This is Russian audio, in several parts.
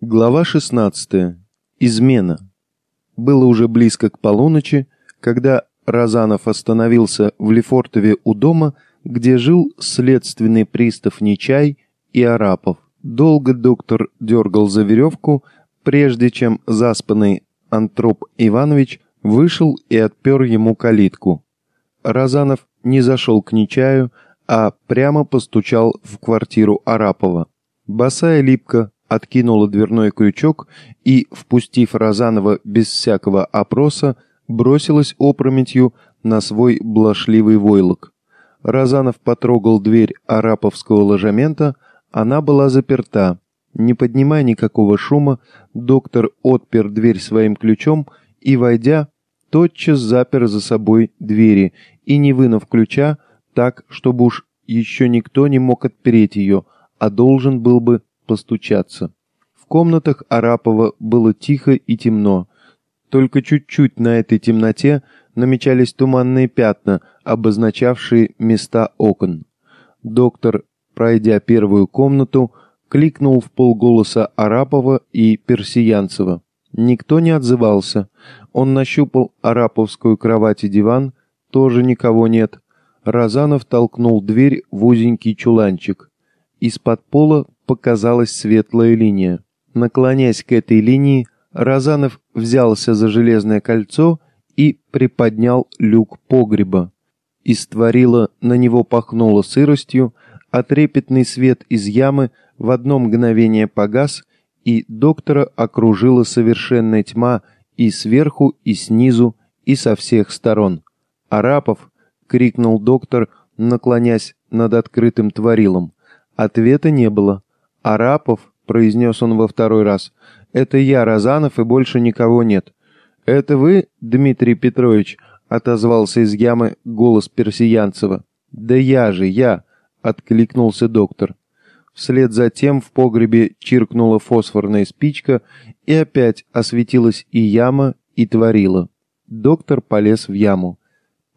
Глава 16. Измена. Было уже близко к полуночи, когда Разанов остановился в Лефортове у дома, где жил следственный пристав Нечай и Арапов. Долго доктор дергал за веревку, прежде чем заспанный Антроп Иванович вышел и отпер ему калитку. Разанов не зашел к Нечаю, а прямо постучал в квартиру Арапова. Босая липка откинула дверной крючок и, впустив Розанова без всякого опроса, бросилась опрометью на свой блошливый войлок. Розанов потрогал дверь араповского ложемента, она была заперта. Не поднимая никакого шума, доктор отпер дверь своим ключом и, войдя, тотчас запер за собой двери и, не вынув ключа, так, чтобы уж еще никто не мог отпереть ее, а должен был бы постучаться. В комнатах Арапова было тихо и темно. Только чуть-чуть на этой темноте намечались туманные пятна, обозначавшие места окон. Доктор, пройдя первую комнату, кликнул в полголоса Арапова и Персиянцева. Никто не отзывался. Он нащупал араповскую кровать и диван, тоже никого нет. Разанов толкнул дверь в узенький чуланчик. Из-под пола показалась светлая линия. Наклонясь к этой линии, Разанов взялся за железное кольцо и приподнял люк погреба. Из творила на него пахнуло сыростью, а трепетный свет из ямы в одно мгновение погас, и доктора окружила совершенная тьма и сверху, и снизу, и со всех сторон. «Арапов!» — крикнул доктор, наклонясь над открытым творилом. Ответа не было. «Арапов», — произнес он во второй раз, — «это я, Розанов, и больше никого нет». «Это вы, Дмитрий Петрович?» — отозвался из ямы голос Персиянцева. «Да я же, я!» — откликнулся доктор. Вслед за тем в погребе чиркнула фосфорная спичка, и опять осветилась и яма, и творила. Доктор полез в яму.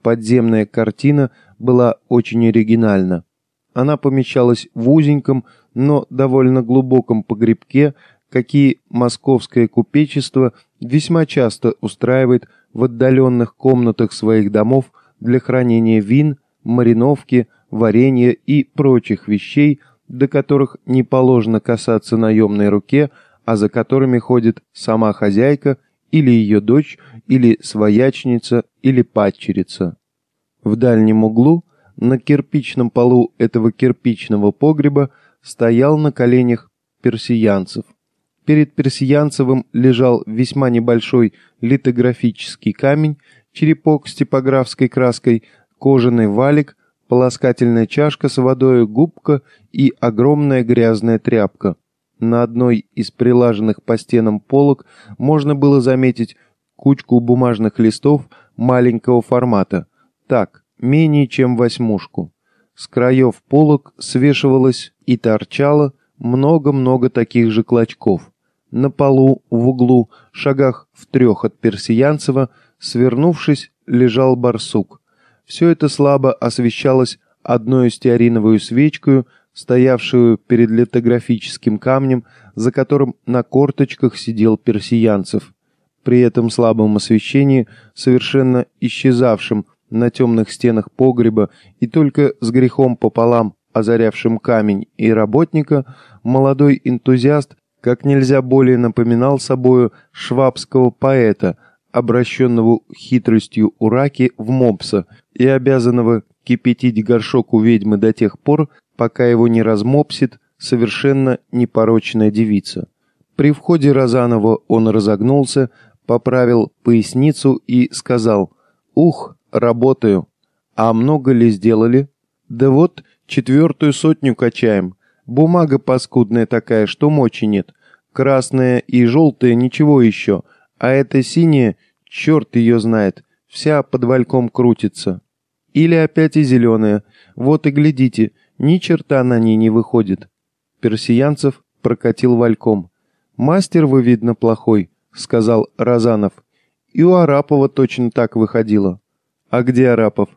Подземная картина была очень оригинальна. Она помещалась в узеньком, но довольно глубоком погребке, какие московское купечество весьма часто устраивает в отдаленных комнатах своих домов для хранения вин, мариновки, варенья и прочих вещей, до которых не положено касаться наемной руке, а за которыми ходит сама хозяйка или ее дочь, или своячница, или падчерица. В дальнем углу, на кирпичном полу этого кирпичного погреба, стоял на коленях персиянцев. Перед персиянцевым лежал весьма небольшой литографический камень, черепок с типографской краской, кожаный валик, полоскательная чашка с водой, губка и огромная грязная тряпка. На одной из прилаженных по стенам полок можно было заметить кучку бумажных листов маленького формата. Так, менее чем восьмушку. С краев полок свешивалось и торчало много-много таких же клочков. На полу, в углу, шагах в трех от Персиянцева, свернувшись, лежал барсук. Все это слабо освещалось одной стеариновую свечкой, стоявшую перед литографическим камнем, за которым на корточках сидел Персиянцев. При этом слабом освещении, совершенно исчезавшем на темных стенах погреба и только с грехом пополам озарявшим камень и работника, молодой энтузиаст как нельзя более напоминал собою швабского поэта, обращенного хитростью ураки в мопса и обязанного кипятить горшок у ведьмы до тех пор, пока его не размопсит совершенно непорочная девица. При входе Розанова он разогнулся, поправил поясницу и сказал «Ух, работаю. А много ли сделали? Да вот, четвертую сотню качаем. Бумага паскудная такая, что мочи нет. Красная и желтая ничего еще, а эта синяя, черт ее знает, вся под вальком крутится. Или опять и зеленая. Вот и глядите, ни черта на ней не выходит. Персиянцев прокатил вальком. «Мастер вы, видно, плохой», — сказал Разанов. «И у Арапова точно так выходило». «А где Арапов?»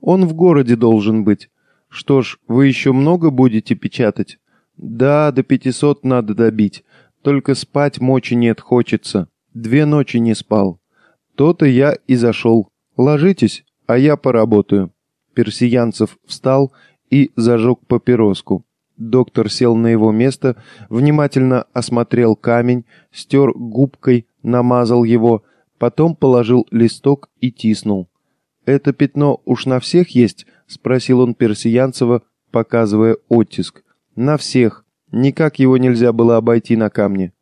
«Он в городе должен быть». «Что ж, вы еще много будете печатать?» «Да, до пятисот надо добить. Только спать мочи нет, хочется. Две ночи не спал. То-то я и зашел. Ложитесь, а я поработаю». Персиянцев встал и зажег папироску. Доктор сел на его место, внимательно осмотрел камень, стер губкой, намазал его, потом положил листок и тиснул. «Это пятно уж на всех есть?» — спросил он Персиянцева, показывая оттиск. «На всех. Никак его нельзя было обойти на камне».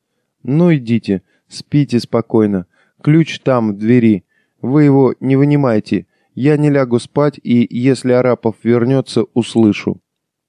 «Ну идите, спите спокойно. Ключ там, в двери. Вы его не вынимайте. Я не лягу спать, и если Арапов вернется, услышу».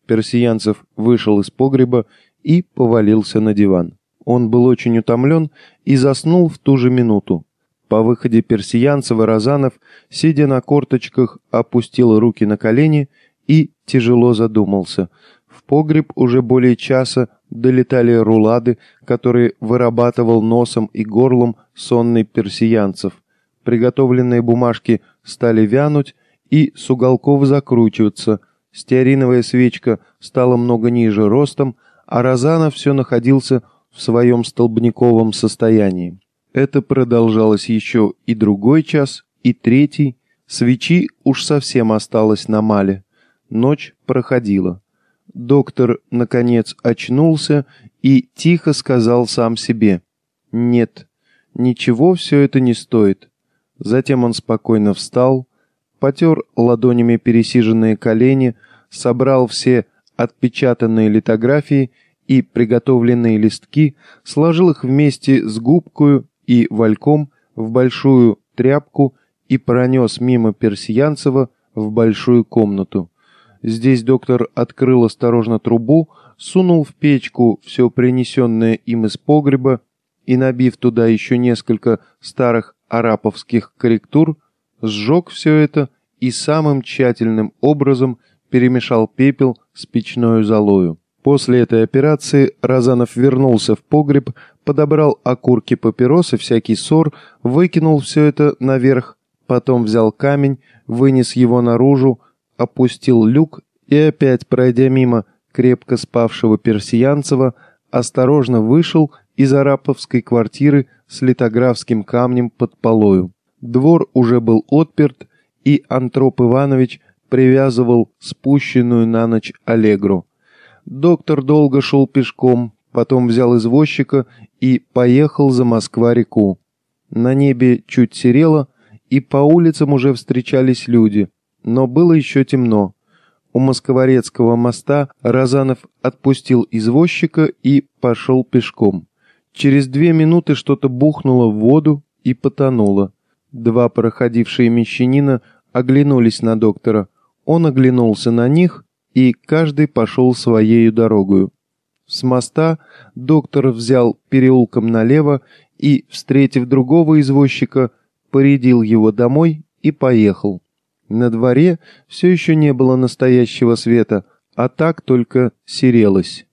Персиянцев вышел из погреба и повалился на диван. Он был очень утомлен и заснул в ту же минуту. По выходе Персиянцева Розанов, сидя на корточках, опустил руки на колени и тяжело задумался. В погреб уже более часа долетали рулады, которые вырабатывал носом и горлом сонный персиянцев. Приготовленные бумажки стали вянуть и с уголков закручиваться. Стеариновая свечка стала много ниже ростом, а Розанов все находился в своем столбниковом состоянии. Это продолжалось еще и другой час, и третий. Свечи уж совсем осталось на мале. Ночь проходила. Доктор, наконец, очнулся и тихо сказал сам себе «Нет, ничего все это не стоит». Затем он спокойно встал, потер ладонями пересиженные колени, собрал все отпечатанные литографии и приготовленные листки, сложил их вместе с губкою и вальком в большую тряпку и пронес мимо Персиянцева в большую комнату. Здесь доктор открыл осторожно трубу, сунул в печку все принесенное им из погреба и, набив туда еще несколько старых араповских корректур, сжег все это и самым тщательным образом перемешал пепел с печной золою. После этой операции Разанов вернулся в погреб, подобрал окурки папирос и всякий ссор, выкинул все это наверх, потом взял камень, вынес его наружу, опустил люк и опять, пройдя мимо крепко спавшего Персиянцева, осторожно вышел из араповской квартиры с литографским камнем под полою. Двор уже был отперт, и Антроп Иванович привязывал спущенную на ночь Аллегру. Доктор долго шел пешком, потом взял извозчика и поехал за Москва-реку. На небе чуть серело, и по улицам уже встречались люди но было еще темно. У Москворецкого моста Разанов отпустил извозчика и пошел пешком. Через две минуты что-то бухнуло в воду и потонуло. Два проходившие мещанина оглянулись на доктора. Он оглянулся на них, и каждый пошел своею дорогою. С моста доктор взял переулком налево и, встретив другого извозчика, порядил его домой и поехал. На дворе все еще не было настоящего света, а так только серелось.